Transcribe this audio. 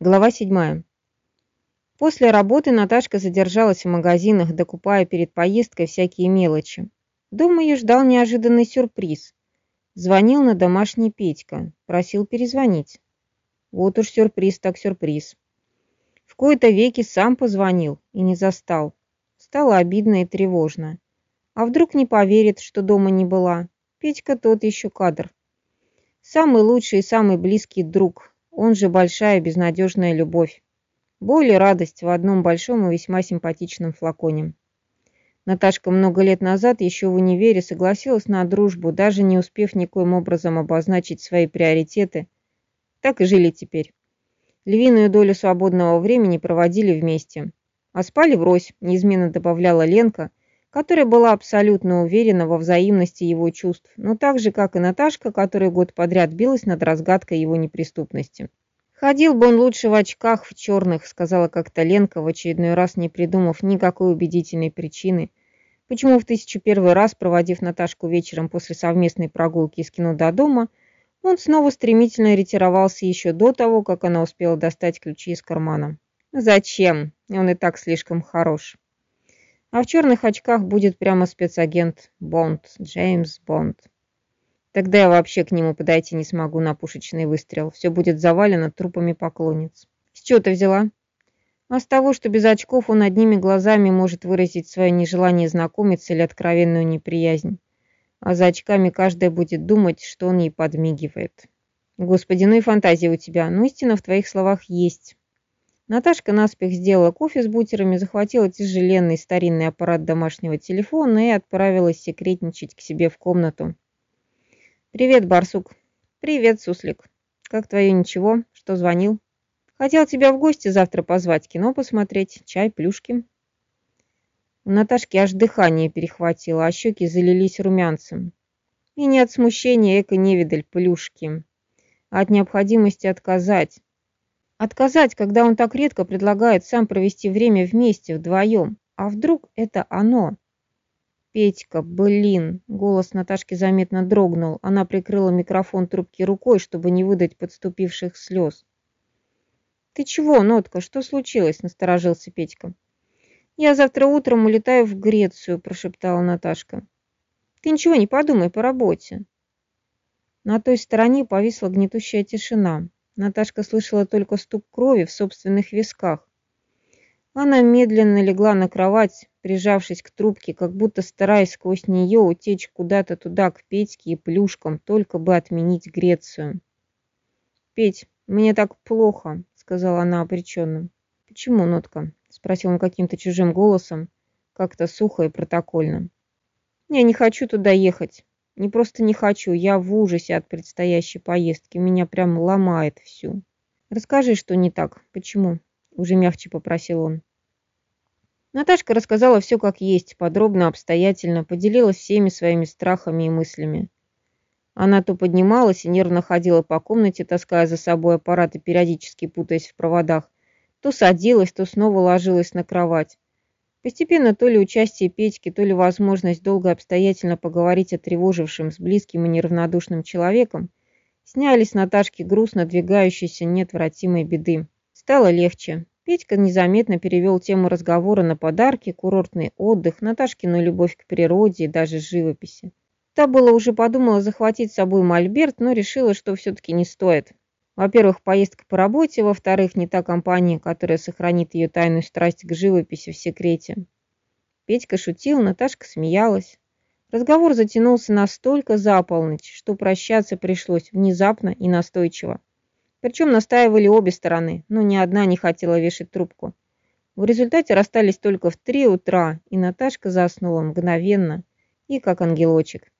Глава 7. После работы Наташка задержалась в магазинах, докупая перед поездкой всякие мелочи. Дома ее ждал неожиданный сюрприз. Звонил на домашний Петька, просил перезвонить. Вот уж сюрприз так сюрприз. В кои-то веки сам позвонил и не застал. Стало обидно и тревожно. А вдруг не поверит, что дома не была? Петька тот еще кадр. Самый лучший и самый близкий друг, он же большая безнадежная любовь. Боль и радость в одном большом и весьма симпатичном флаконе. Наташка много лет назад еще в универе согласилась на дружбу, даже не успев никоим образом обозначить свои приоритеты. Так и жили теперь. Львиную долю свободного времени проводили вместе. А спали врозь, неизменно добавляла Ленка, которая была абсолютно уверена во взаимности его чувств, но так же, как и Наташка, которая год подряд билась над разгадкой его неприступности. «Ходил бы он лучше в очках в черных», — сказала как-то Ленка, в очередной раз не придумав никакой убедительной причины, почему в тысячу первый раз, проводив Наташку вечером после совместной прогулки из кино до дома, он снова стремительно ретировался еще до того, как она успела достать ключи из кармана. «Зачем? Он и так слишком хорош». А в черных очках будет прямо спецагент Бонд, Джеймс Бонд. Тогда я вообще к нему подойти не смогу на пушечный выстрел. Все будет завалено трупами поклонниц. С чего ты взяла? А с того, что без очков он одними глазами может выразить свое нежелание знакомиться или откровенную неприязнь. А за очками каждая будет думать, что он ей подмигивает. Господи, ну и фантазия у тебя. Ну, истина в твоих словах есть. Наташка наспех сделала кофе с бутерами, захватила тяжеленный старинный аппарат домашнего телефона и отправилась секретничать к себе в комнату. «Привет, барсук». «Привет, суслик. Как твое ничего? Что звонил?» «Хотел тебя в гости завтра позвать, кино посмотреть, чай, плюшки». У Наташки аж дыхание перехватило, а щеки залились румянцем. И не от смущения эко-невидаль плюшки, а от необходимости отказать. Отказать, когда он так редко предлагает сам провести время вместе, вдвоем. А вдруг это оно? Петька, блин, голос Наташки заметно дрогнул. Она прикрыла микрофон трубки рукой, чтобы не выдать подступивших слез. «Ты чего, Нотка, что случилось?» – насторожился Петька. «Я завтра утром улетаю в Грецию», – прошептала Наташка. «Ты ничего не подумай по работе». На той стороне повисла гнетущая тишина. Наташка слышала только стук крови в собственных висках. Она медленно легла на кровать, прижавшись к трубке, как будто стараясь сквозь нее утечь куда-то туда, к Петьке и плюшкам, только бы отменить Грецию. «Петь, мне так плохо», — сказала она обреченно. «Почему, Нотка?» — спросил он каким-то чужим голосом, как-то сухо и протокольно. «Я не хочу туда ехать. Не просто не хочу, я в ужасе от предстоящей поездки. Меня прям ломает всю. Расскажи, что не так. Почему? Уже мягче попросил он. Наташка рассказала все как есть, подробно, обстоятельно, поделилась всеми своими страхами и мыслями. Она то поднималась и нервно ходила по комнате, таская за собой аппарат и периодически путаясь в проводах, то садилась, то снова ложилась на кровать. Постепенно то ли участие Петьки, то ли возможность долго обстоятельно поговорить о тревожившем с близким и неравнодушным человеком сняли с Наташки груз надвигающейся неотвратимой беды. Стало легче. Петька незаметно перевел тему разговора на подарки, курортный отдых, Наташкину любовь к природе и даже живописи. Та было уже подумала захватить с собой мольберт, но решила, что все-таки не стоит. Во-первых, поездка по работе, во-вторых, не та компания, которая сохранит ее тайную страсть к живописи в секрете. Петька шутил, Наташка смеялась. Разговор затянулся настолько за полночь, что прощаться пришлось внезапно и настойчиво. Причем настаивали обе стороны, но ни одна не хотела вешать трубку. В результате расстались только в три утра, и Наташка заснула мгновенно и как ангелочек.